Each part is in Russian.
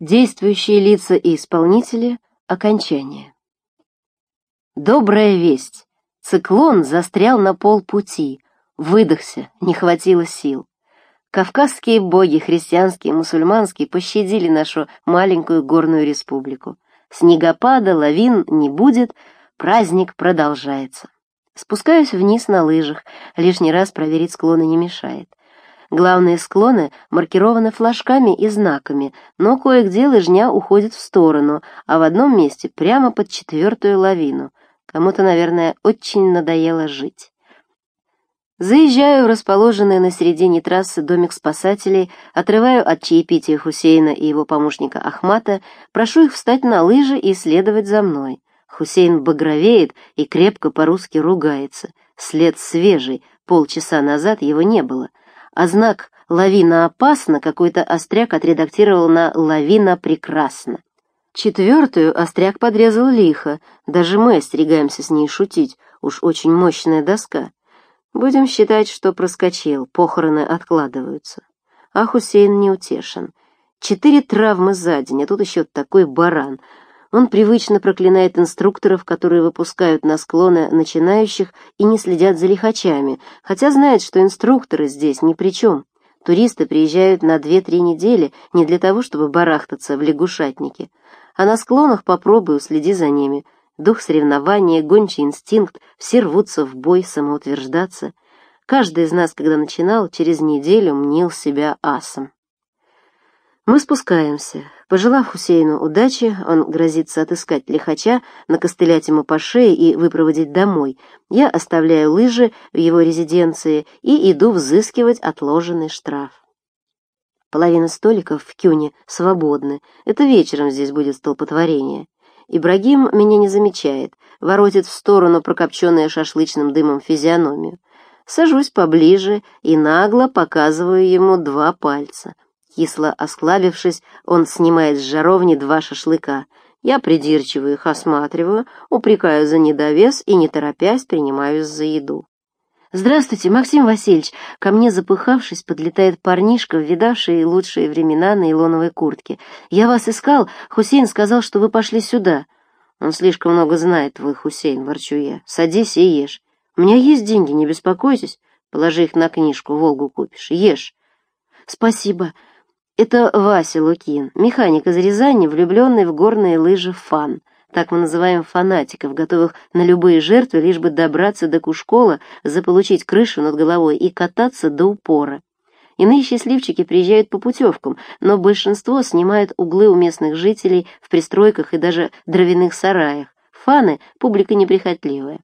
Действующие лица и исполнители. Окончание. Добрая весть. Циклон застрял на полпути. Выдохся, не хватило сил. Кавказские боги, христианские и мусульманские, пощадили нашу маленькую горную республику. Снегопада, лавин не будет, праздник продолжается. Спускаюсь вниз на лыжах, лишний раз проверить склоны не мешает. Главные склоны маркированы флажками и знаками, но кое-где лыжня уходит в сторону, а в одном месте прямо под четвертую лавину. Кому-то, наверное, очень надоело жить. Заезжаю в расположенный на середине трассы домик спасателей, отрываю от чаепития Хусейна и его помощника Ахмата, прошу их встать на лыжи и следовать за мной. Хусейн багровеет и крепко по-русски ругается. След свежий, полчаса назад его не было — а знак «Лавина опасна» какой-то остряк отредактировал на «Лавина прекрасна». Четвертую остряк подрезал лихо, даже мы остерегаемся с ней шутить, уж очень мощная доска. Будем считать, что проскочил, похороны откладываются. А Хусейн не утешен. Четыре травмы за день, а тут еще такой баран — он привычно проклинает инструкторов, которые выпускают на склоны начинающих и не следят за лихачами, хотя знает, что инструкторы здесь ни при чем. Туристы приезжают на 2-3 недели не для того, чтобы барахтаться в лягушатнике, а на склонах попробуй следи за ними. Дух соревнования, гончий инстинкт, все рвутся в бой самоутверждаться. Каждый из нас, когда начинал, через неделю мнил себя асом. Мы спускаемся. Пожелав Хусейну удачи, он грозится отыскать лихача, накостылять ему по шее и выпроводить домой. Я оставляю лыжи в его резиденции и иду взыскивать отложенный штраф. Половина столиков в Кюне свободны. Это вечером здесь будет столпотворение. Ибрагим меня не замечает, воротит в сторону прокопченная шашлычным дымом физиономию. Сажусь поближе и нагло показываю ему два пальца — Кисло осклабившись, он снимает с жаровни два шашлыка. Я придирчиво их осматриваю, упрекаю за недовес и, не торопясь, принимаюсь за еду. «Здравствуйте, Максим Васильевич!» Ко мне, запыхавшись, подлетает парнишка, видавший лучшие времена на илоновой куртке. «Я вас искал. Хусейн сказал, что вы пошли сюда». «Он слишком много знает, твой Хусейн», — ворчу я. «Садись и ешь. У меня есть деньги, не беспокойтесь. Положи их на книжку, Волгу купишь. Ешь». «Спасибо», это Вася Лукин, механик из Рязани, влюбленный в горные лыжи фан. Так мы называем фанатиков, готовых на любые жертвы, лишь бы добраться до Кушкола, заполучить крышу над головой и кататься до упора. Иные счастливчики приезжают по путевкам, но большинство снимают углы у местных жителей в пристройках и даже дровяных сараях. Фаны — публика неприхотливая.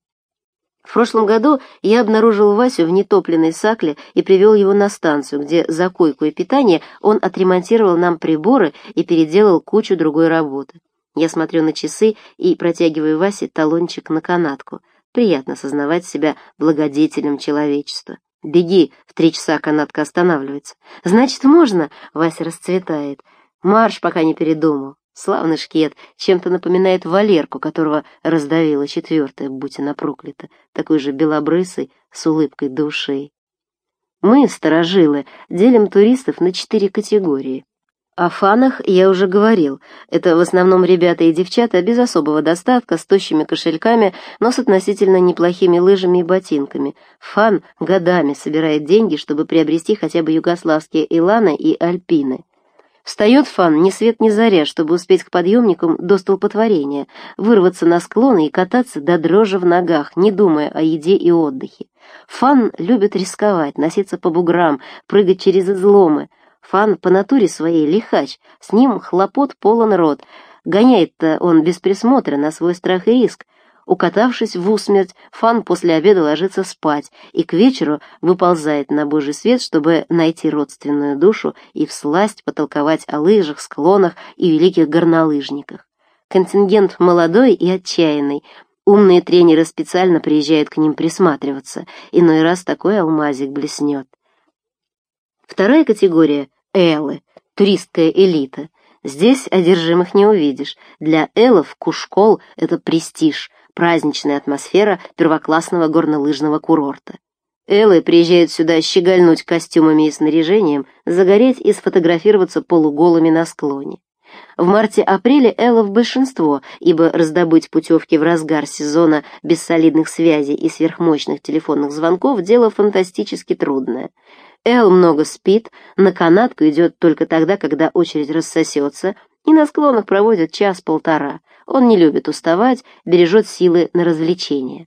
В прошлом году я обнаружил Васю в нетопленной сакле и привел его на станцию, где за койку и питание он отремонтировал нам приборы и переделал кучу другой работы. Я смотрю на часы и протягиваю Васе талончик на канатку. Приятно сознавать себя благодетелем человечества. «Беги, в три часа канатка останавливается». «Значит, можно?» — Вася расцветает. «Марш, пока не передумал». Славный шкет, чем-то напоминает Валерку, которого раздавила четвертая, будь она проклята, такой же белобрысый, с улыбкой до ушей. Мы, сторожилы, делим туристов на четыре категории. О фанах я уже говорил. Это в основном ребята и девчата без особого достатка, с тощими кошельками, но с относительно неплохими лыжами и ботинками. Фан годами собирает деньги, чтобы приобрести хотя бы югославские Иланы и Альпины. Встает Фан ни свет ни заря, чтобы успеть к подъемникам до столпотворения, вырваться на склоны и кататься до дрожи в ногах, не думая о еде и отдыхе. Фан любит рисковать, носиться по буграм, прыгать через изломы. Фан по натуре своей лихач, с ним хлопот полон рот. Гоняет-то он без присмотра на свой страх и риск, Укатавшись в усмерть, Фан после обеда ложится спать и к вечеру выползает на божий свет, чтобы найти родственную душу и всласть потолковать о лыжах, склонах и великих горнолыжниках. Контингент молодой и отчаянный. Умные тренеры специально приезжают к ним присматриваться, иной раз такой алмазик блеснет. Вторая категория — эллы, туристская элита. Здесь одержимых не увидишь. Для эллов Кушкол — это престиж — праздничная атмосфера первоклассного горнолыжного курорта. Эллы приезжают сюда щегольнуть костюмами и снаряжением, загореть и сфотографироваться полуголыми на склоне. В марте-апреле Эллов большинство, ибо раздобыть путевки в разгар сезона без солидных связей и сверхмощных телефонных звонков – дело фантастически трудное. Эл много спит, на канатку идет только тогда, когда очередь рассосется, и на склонах проводит час-полтора. Он не любит уставать, бережет силы на развлечения.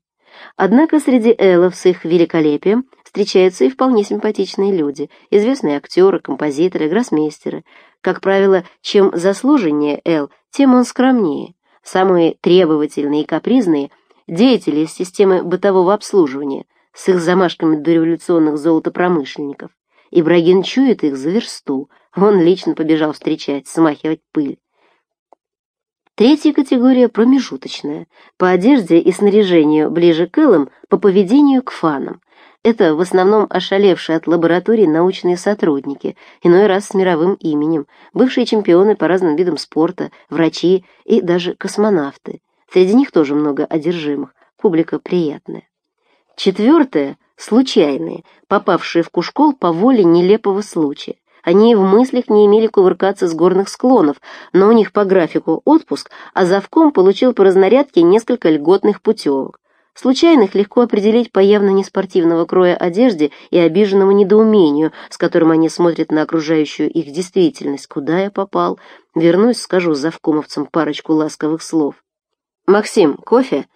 Однако среди эллов с их великолепием встречаются и вполне симпатичные люди, известные актеры, композиторы, гроссмейстеры. Как правило, чем заслуженнее эл, тем он скромнее. Самые требовательные и капризные – деятели системы бытового обслуживания, с их замашками дореволюционных золотопромышленников. Ибрагин чует их за версту, он лично побежал встречать, смахивать пыль. Третья категория промежуточная, по одежде и снаряжению ближе к элам, по поведению к фанам. Это в основном ошалевшие от лабораторий научные сотрудники, иной раз с мировым именем, бывшие чемпионы по разным видам спорта, врачи и даже космонавты. Среди них тоже много одержимых, публика приятная. Четвертое — случайные, попавшие в Кушкол по воле нелепого случая. Они и в мыслях не имели кувыркаться с горных склонов, но у них по графику отпуск, а завком получил по разнарядке несколько льготных путевок. Случайных легко определить по явно неспортивного кроя одежде и обиженному недоумению, с которым они смотрят на окружающую их действительность. Куда я попал? Вернусь, скажу завкомовцам парочку ласковых слов. «Максим, кофе?»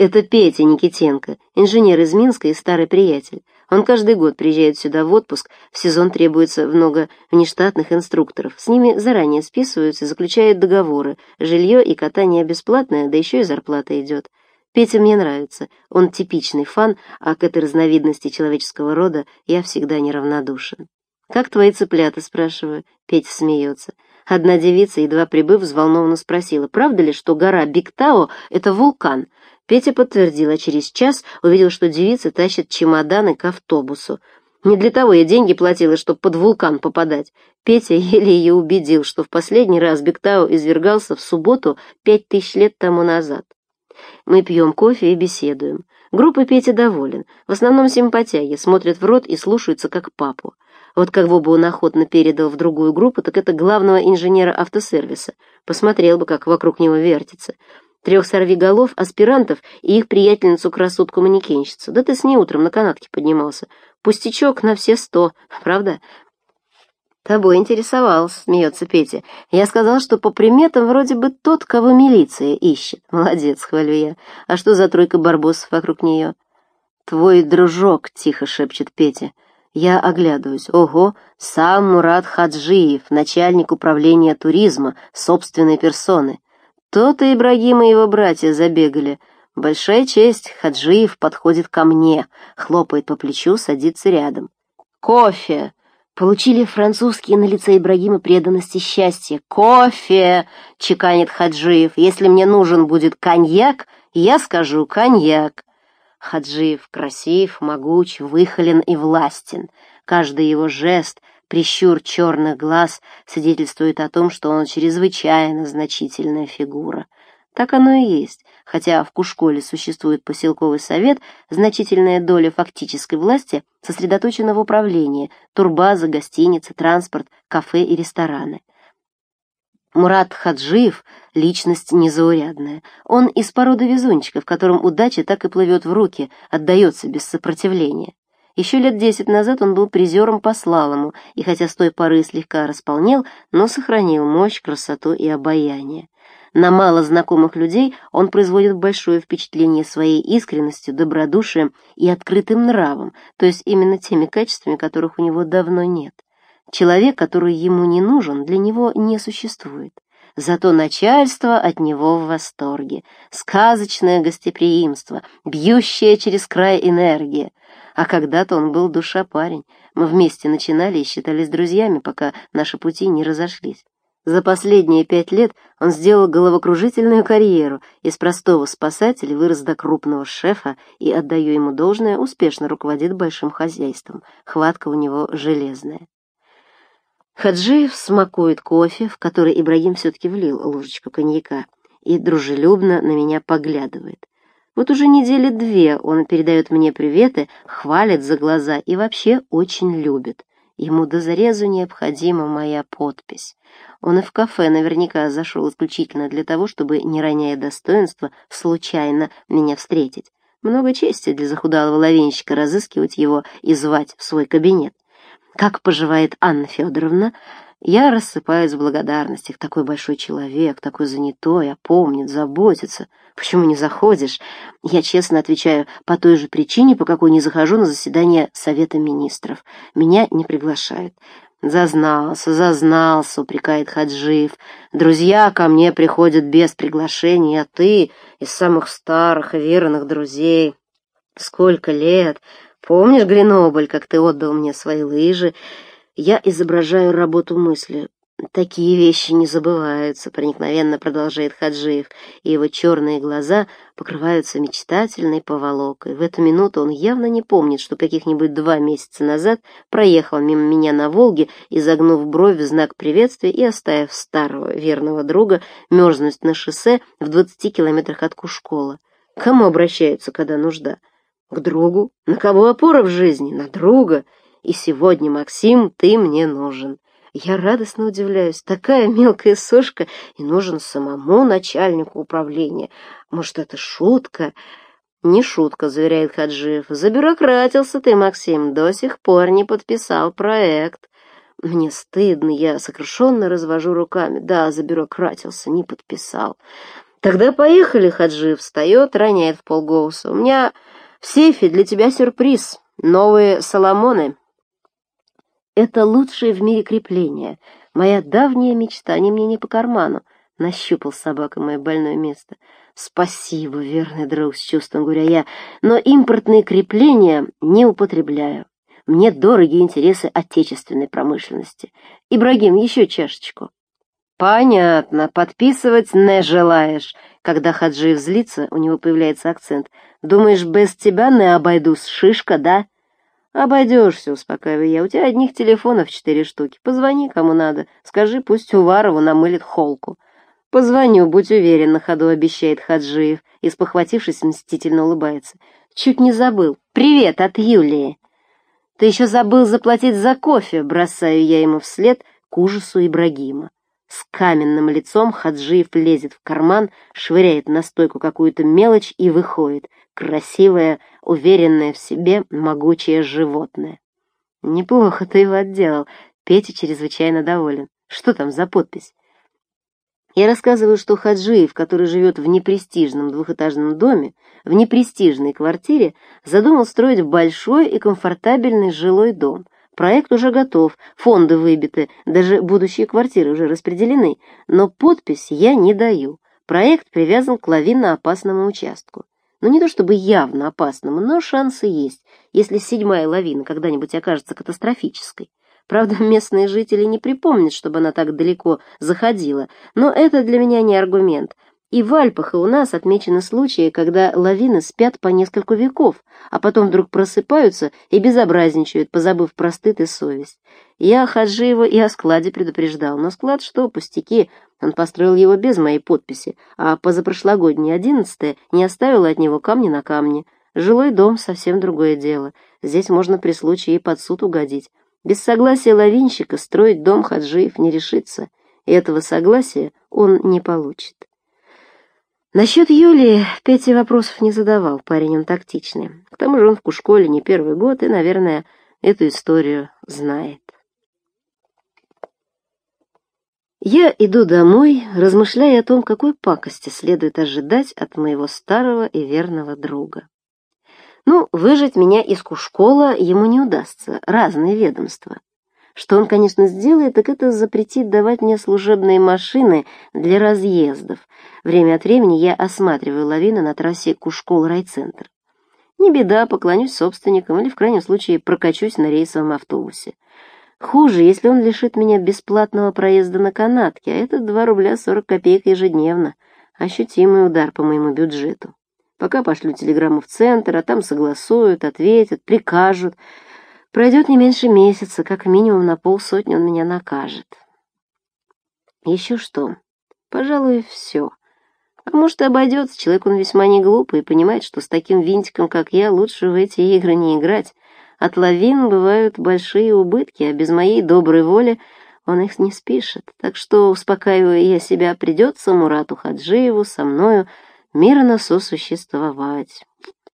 Это Петя Никитенко, инженер из Минска и старый приятель. Он каждый год приезжает сюда в отпуск, в сезон требуется много внештатных инструкторов. С ними заранее списываются, заключают договоры, жилье и катание бесплатное, да еще и зарплата идет. Петя мне нравится, он типичный фан, а к этой разновидности человеческого рода я всегда неравнодушен. «Как твои цыплята?» — спрашиваю. Петя смеется. Одна девица, едва прибыв, взволнованно спросила, правда ли, что гора Биктао — это вулкан? Петя подтвердил, а через час увидел, что девица тащит чемоданы к автобусу. Не для того я деньги платила, чтобы под вулкан попадать. Петя еле ее убедил, что в последний раз Бектау извергался в субботу пять тысяч лет тому назад. Мы пьем кофе и беседуем. Группа Петя доволен. В основном симпатяги, смотрят в рот и слушаются как папу. Вот кого бы он охотно передал в другую группу, так это главного инженера автосервиса. Посмотрел бы, как вокруг него вертится трех сорвиголов, аспирантов и их приятельницу-красотку-манекенщицу. Да ты с ней утром на канатке поднимался. Пустячок на все сто, правда? Тобой интересовался, смеется Петя. Я сказал, что по приметам вроде бы тот, кого милиция ищет. Молодец, хвалю я. А что за тройка барбосов вокруг нее? Твой дружок, тихо шепчет Петя. Я оглядываюсь. Ого, сам Мурат Хаджиев, начальник управления туризма, собственной персоны. То-то Ибрагим и его братья забегали. Большая честь, Хаджиев подходит ко мне, хлопает по плечу, садится рядом. «Кофе!» Получили французские на лице Ибрагима преданности счастья. «Кофе!» — чеканит Хаджиев. «Если мне нужен будет коньяк, я скажу коньяк». Хаджиев красив, могуч, выхолен и властен. Каждый его жест, Прищур черных глаз свидетельствует о том, что он чрезвычайно значительная фигура. Так оно и есть, хотя в Кушколе существует поселковый совет, значительная доля фактической власти сосредоточена в управлении, турбазы, гостиницы, транспорт, кафе и рестораны. Мурат Хаджиев — личность незаурядная. Он из породы везунчиков, которым удача так и плывет в руки, отдается без сопротивления. Еще лет десять назад он был призером по слалому, и хотя с той поры слегка располнел, но сохранил мощь, красоту и обаяние. На мало знакомых людей он производит большое впечатление своей искренностью, добродушием и открытым нравом, то есть именно теми качествами, которых у него давно нет. Человек, который ему не нужен, для него не существует. Зато начальство от него в восторге. Сказочное гостеприимство, бьющее через край энергия. А когда-то он был душа парень. Мы вместе начинали и считались друзьями, пока наши пути не разошлись. За последние пять лет он сделал головокружительную карьеру, из простого спасателя вырос до крупного шефа и, отдаю ему должное, успешно руководит большим хозяйством. Хватка у него железная. Хаджиев смакует кофе, в который Ибрагим все-таки влил ложечку коньяка, и дружелюбно на меня поглядывает. Вот уже недели две он передает мне приветы, хвалит за глаза и вообще очень любит. Ему до зарезу необходима моя подпись. Он и в кафе наверняка зашел исключительно для того, чтобы, не роняя достоинства, случайно меня встретить. Много чести для захудалого лавинщика разыскивать его и звать в свой кабинет. Как поживает Анна Федоровна? Я рассыпаюсь в благодарностях. Такой большой человек, такой занятой, а помнит, заботится. Почему не заходишь? Я честно отвечаю, по той же причине, по какой не захожу на заседание Совета Министров. Меня не приглашают. «Зазнался, зазнался», — упрекает Хаджиев. «Друзья ко мне приходят без приглашения, а ты из самых старых и верных друзей. Сколько лет! Помнишь, Гренобль, как ты отдал мне свои лыжи?» Я изображаю работу мысли. Такие вещи не забываются, проникновенно продолжает Хаджиев, и его черные глаза покрываются мечтательной поволокой. В эту минуту он явно не помнит, что каких-нибудь два месяца назад проехал мимо меня на Волге, изогнув бровь в знак приветствия и оставив старого верного друга мерзнуть на шоссе в двадцати километрах от Кушкола. К кому обращаются, когда нужда? К другу. На кого опора в жизни? На друга. И сегодня, Максим, ты мне нужен. Я радостно удивляюсь. Такая мелкая сошка, и нужен самому начальнику управления. Может, это шутка? Не шутка, заверяет Хаджиев. Забюрократился ты, Максим, до сих пор не подписал проект. Мне стыдно, я сокрушенно развожу руками. Да, забюрократился, не подписал. Тогда поехали, Хаджиев встает, роняет в полголоса. У меня в сейфе для тебя сюрприз. Новые Соломоны. Это лучшее в мире крепление. Моя давняя мечта, они мне не по карману. Нащупал собака мое больное место. Спасибо, верный друг, с чувством говоря я, но импортные крепления не употребляю. Мне дороги интересы отечественной промышленности. Ибрагим, еще чашечку. Понятно, подписывать не желаешь. Когда Хаджиев злится, у него появляется акцент. Думаешь, без тебя не обойдусь, шишка, да? «Обойдешься», — успокаиваю я. «У тебя одних телефонов четыре штуки. Позвони, кому надо. Скажи, пусть Уварову намылит холку». «Позвоню, будь уверен», — на ходу обещает Хаджиев и, спохватившись, мстительно улыбается. «Чуть не забыл. Привет от Юлии». «Ты еще забыл заплатить за кофе», — бросаю я ему вслед к ужасу Ибрагима. С каменным лицом Хаджиев лезет в карман, швыряет на стойку какую-то мелочь и выходит — красивое, уверенное в себе, могучее животное. Неплохо ты его отделал. Петя чрезвычайно доволен. Что там за подпись? Я рассказываю, что Хаджиев, который живет в непрестижном двухэтажном доме, в непрестижной квартире, задумал строить большой и комфортабельный жилой дом. Проект уже готов, фонды выбиты, даже будущие квартиры уже распределены, но подпись я не даю. Проект привязан к лавинно-опасному участку. Ну, не то чтобы явно опасному, но шансы есть, если седьмая лавина когда-нибудь окажется катастрофической. Правда, местные жители не припомнят, чтобы она так далеко заходила, но это для меня не аргумент. И в Альпах и у нас отмечены случаи, когда лавины спят по несколько веков, а потом вдруг просыпаются и безобразничают, позабыв про стыд и совесть. Я Хаджиева и о складе предупреждал, но склад что, пустяки, он построил его без моей подписи, а позапрошлогоднее одиннадцатое не оставило от него камни на камне. Жилой дом — совсем другое дело. Здесь можно при случае и под суд угодить. Без согласия лавинщика строить дом Хаджиев не решится, и этого согласия он не получит. Насчет Юлии Петя вопросов не задавал, парень он тактичный. К тому же он в Кушколе не первый год и, наверное, эту историю знает. Я иду домой, размышляя о том, какой пакости следует ожидать от моего старого и верного друга. Ну, выжить меня из Кушкола ему не удастся, разные ведомства. Что он, конечно, сделает, так это запретит давать мне служебные машины для разъездов. Время от времени я осматриваю лавины на трассе Кушкол-райцентр. Не беда, поклонюсь собственникам или, в крайнем случае, прокачусь на рейсовом автобусе. Хуже, если он лишит меня бесплатного проезда на канатке, а это 2 рубля 40 копеек ежедневно. Ощутимый удар по моему бюджету. Пока пошлю телеграмму в центр, а там согласуют, ответят, прикажут. Пройдет не меньше месяца, как минимум на полсотни он меня накажет. Еще что? Пожалуй, все. А может, обойдется, человек он весьма не глупый и понимает, что с таким винтиком, как я, лучше в эти игры не играть, От лавин бывают большие убытки, а без моей доброй воли он их не спишет. Так что, успокаиваю я себя, придется Мурату Хаджиеву со мною мирно сосуществовать.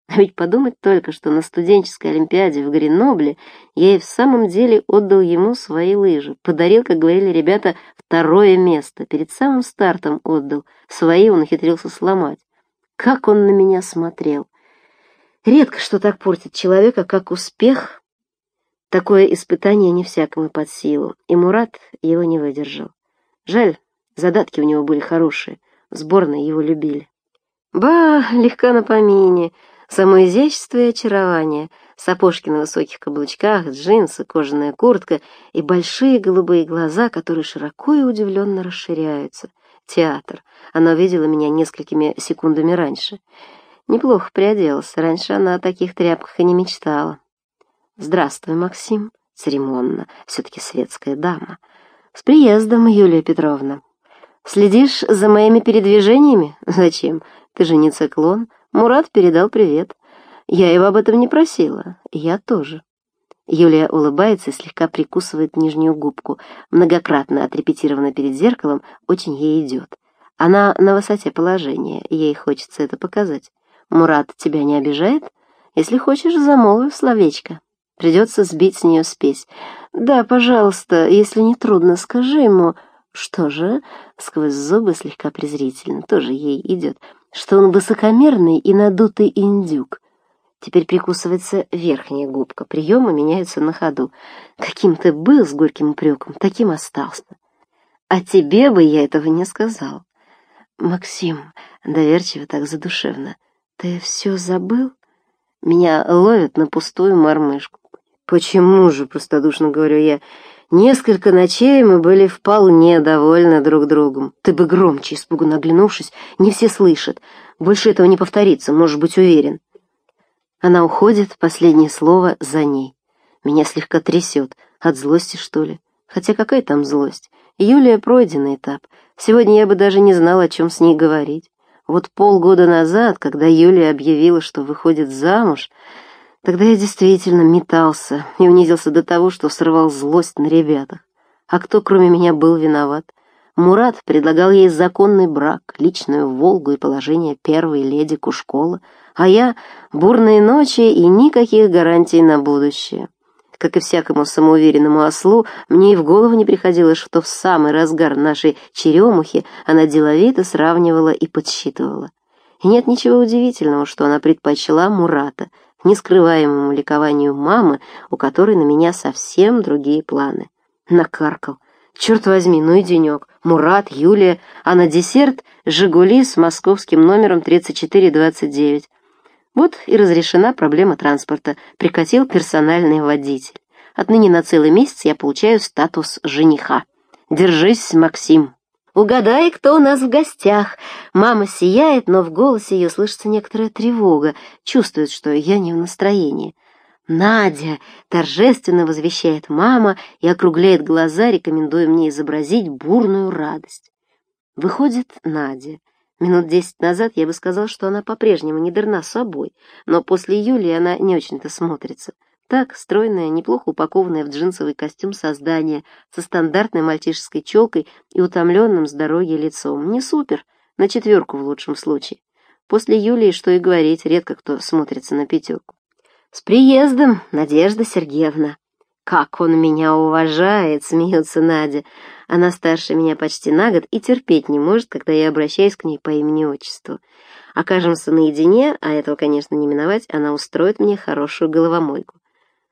А ведь подумать только, что на студенческой олимпиаде в Гренобле я и в самом деле отдал ему свои лыжи. Подарил, как говорили ребята, второе место. Перед самым стартом отдал. Свои он ухитрился сломать. Как он на меня смотрел. Редко что так портит человека, как успех. Такое испытание не всякому под силу. И Мурат его не выдержал. Жаль, задатки у него были хорошие. В сборной его любили. Ба, легко на помине. Само изящество и очарование, сапожки на высоких каблучках, джинсы, кожаная куртка и большие голубые глаза, которые широко и удивленно расширяются. Театр. Она увидела меня несколькими секундами раньше. Неплохо приоделась. Раньше она о таких тряпках и не мечтала. «Здравствуй, Максим», церемонно, все-таки светская дама. «С приездом, Юлия Петровна. Следишь за моими передвижениями? Зачем? Ты же не циклон. Мурат передал привет. Я его об этом не просила. Я тоже. Юлия улыбается и слегка прикусывает нижнюю губку. Многократно отрепетирована перед зеркалом, очень ей идет. Она на высоте положения, ей хочется это показать. Мурат тебя не обижает? Если хочешь, замолвив словечко. Придется сбить с нее спесь. Да, пожалуйста, если не трудно, скажи ему... Что же? Сквозь зубы слегка презрительно, тоже ей идет что он высокомерный и надутый индюк. Теперь прикусывается верхняя губка, приемы меняются на ходу. Каким ты был с горьким упреком, таким остался. А тебе бы я этого не сказал. Максим, доверчиво так задушевно, ты все забыл? Меня ловят на пустую мормышку. Почему же, простодушно говорю я, Несколько ночей мы были вполне довольны друг другом. Ты бы громче, испуганно оглянувшись, не все слышат. Больше этого не повторится, можешь быть уверен. Она уходит, последнее слово за ней. Меня слегка трясет. От злости, что ли? Хотя какая там злость? Юлия пройденный этап. Сегодня я бы даже не знала, о чем с ней говорить. Вот полгода назад, когда Юлия объявила, что выходит замуж, Тогда я действительно метался и унизился до того, что срывал злость на ребятах. А кто, кроме меня, был виноват? Мурат предлагал ей законный брак, личную «Волгу» и положение первой леди Кушкола, а я — бурные ночи и никаких гарантий на будущее. Как и всякому самоуверенному ослу, мне и в голову не приходилось, что в самый разгар нашей черемухи она деловито сравнивала и подсчитывала. И нет ничего удивительного, что она предпочла Мурата — нескрываемому ликованию мамы, у которой на меня совсем другие планы. Накаркал. Черт возьми, ну и денек. Мурат, Юлия, а на десерт «Жигули» с московским номером 3429. Вот и разрешена проблема транспорта. Прикатил персональный водитель. Отныне на целый месяц я получаю статус жениха. Держись, Максим. «Угадай, кто у нас в гостях!» Мама сияет, но в голосе ее слышится некоторая тревога, чувствует, что я не в настроении. «Надя!» — торжественно возвещает мама и округляет глаза, рекомендуя мне изобразить бурную радость. Выходит Надя. Минут десять назад я бы сказал, что она по-прежнему не дурна собой, но после Юли она не очень-то смотрится. Так, стройная, неплохо упакованная в джинсовый костюм создание, со стандартной мальчишеской челкой и утомленным с дороги лицом. Не супер, на четверку в лучшем случае. После Юлии, что и говорить, редко кто смотрится на пятерку. «С приездом, Надежда Сергеевна!» «Как он меня уважает!» — смеется Надя. Она старше меня почти на год и терпеть не может, когда я обращаюсь к ней по имени-отчеству. Окажемся наедине, а этого, конечно, не миновать, она устроит мне хорошую головомойку.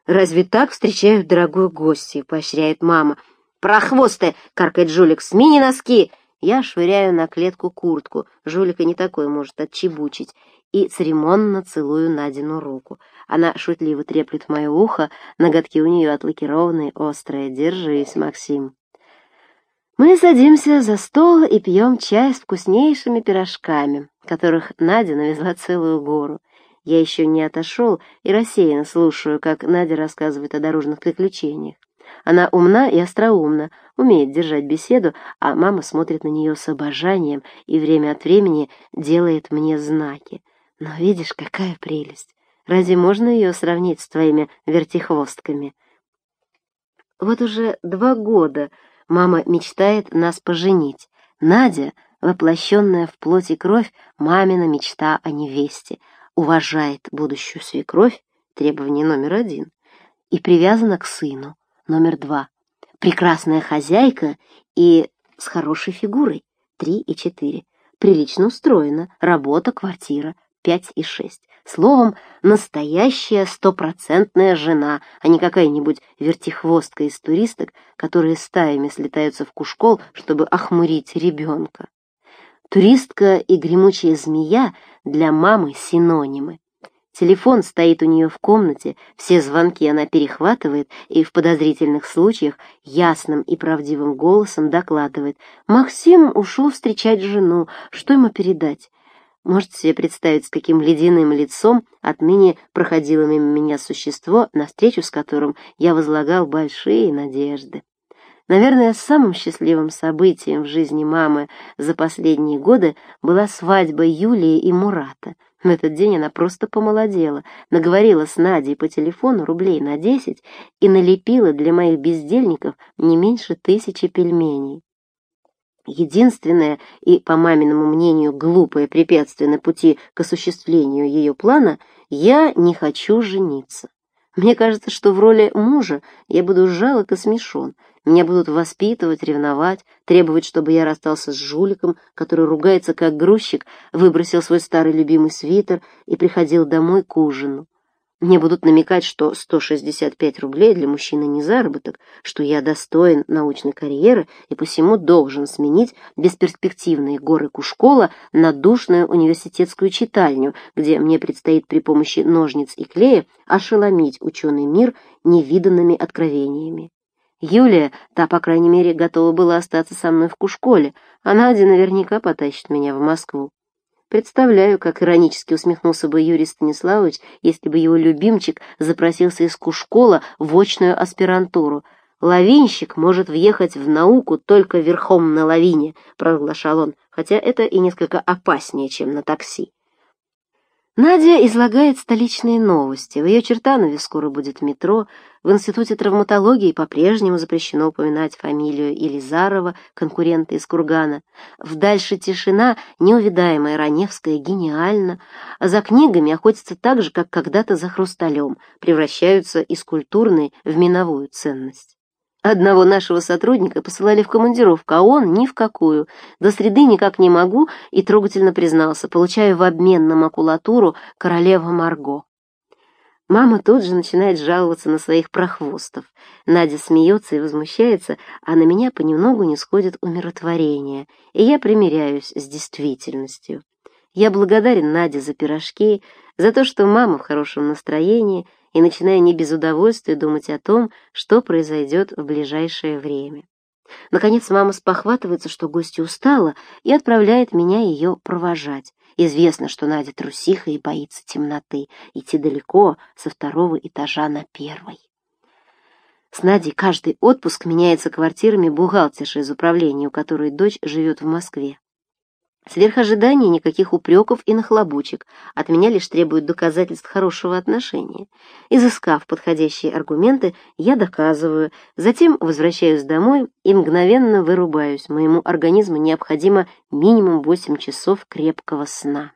«Разве так встречают дорогую гостью?» — поощряет мама. «Прохвосты!» — каркает жулик. «Смени носки!» Я швыряю на клетку куртку. Жулика не такой может отчебучить. И церемонно целую Надину руку. Она шутливо треплет мое ухо, ноготки у нее отлакированные, острые. Держись, Максим. Мы садимся за стол и пьем чай с вкуснейшими пирожками, которых Надя навезла целую гору. Я еще не отошел и рассеянно слушаю, как Надя рассказывает о дорожных приключениях. Она умна и остроумна, умеет держать беседу, а мама смотрит на нее с обожанием и время от времени делает мне знаки. Но видишь, какая прелесть! Разве можно ее сравнить с твоими вертихвостками? Вот уже два года мама мечтает нас поженить. Надя, воплощенная в плоть и кровь, мамина мечта о невесте, уважает будущую свекровь, требование номер один, и привязана к сыну, номер два. Прекрасная хозяйка и с хорошей фигурой, три и четыре. Прилично устроена, работа, квартира, пять и шесть. Словом, настоящая стопроцентная жена, а не какая-нибудь вертихвостка из туристок, которые стаями слетаются в кушкол, чтобы охмурить ребенка. Туристка и гремучая змея для мамы синонимы. Телефон стоит у нее в комнате, все звонки она перехватывает и в подозрительных случаях ясным и правдивым голосом докладывает. «Максим ушел встречать жену. Что ему передать?» Можете себе представить, с каким ледяным лицом отныне проходило мимо меня существо, на встречу с которым я возлагал большие надежды. Наверное, самым счастливым событием в жизни мамы за последние годы была свадьба Юлии и Мурата. В этот день она просто помолодела, наговорила с Надей по телефону рублей на десять и налепила для моих бездельников не меньше тысячи пельменей. Единственное и, по маминому мнению, глупое препятствие на пути к осуществлению ее плана — я не хочу жениться. Мне кажется, что в роли мужа я буду жалок и смешон. Меня будут воспитывать, ревновать, требовать, чтобы я расстался с жуликом, который ругается как грузчик, выбросил свой старый любимый свитер и приходил домой к ужину. Мне будут намекать, что 165 рублей для мужчины не заработок, что я достоин научной карьеры и посему должен сменить бесперспективные горы Кушкола на душную университетскую читальню, где мне предстоит при помощи ножниц и клея ошеломить ученый мир невиданными откровениями. Юлия, та, по крайней мере, готова была остаться со мной в Кушколе, а Надя наверняка потащит меня в Москву. Представляю, как иронически усмехнулся бы Юрий Станиславович, если бы его любимчик запросился из Кушкола в очную аспирантуру. «Лавинщик может въехать в науку только верхом на лавине», — провозглашал он, хотя это и несколько опаснее, чем на такси. Надя излагает столичные новости. В ее Чертанове скоро будет метро. В Институте травматологии по-прежнему запрещено упоминать фамилию Елизарова, конкурента из Кургана. В «Дальше тишина» неувидаемая Раневская гениально. За книгами охотятся так же, как когда-то за хрусталем, превращаются из культурной в миновую ценность. Одного нашего сотрудника посылали в командировку, а он ни в какую. До среды никак не могу, и трогательно признался, получаю в обмен на макулатуру королева Марго. Мама тут же начинает жаловаться на своих прохвостов. Надя смеется и возмущается, а на меня понемногу не сходит умиротворение, и я примиряюсь с действительностью. Я благодарен Наде за пирожки, за то, что мама в хорошем настроении — и начинаю не без удовольствия думать о том, что произойдет в ближайшее время. Наконец мама спохватывается, что гостья устала, и отправляет меня ее провожать. Известно, что Надя трусиха и боится темноты, идти далеко, со второго этажа на первый. С Надей каждый отпуск меняется квартирами бухгалтерши из управления, у которой дочь живет в Москве. Сверх ожиданий никаких упреков и нахлобучек, от меня лишь требуют доказательств хорошего отношения. Изыскав подходящие аргументы, я доказываю, затем возвращаюсь домой и мгновенно вырубаюсь. Моему организму необходимо минимум 8 часов крепкого сна.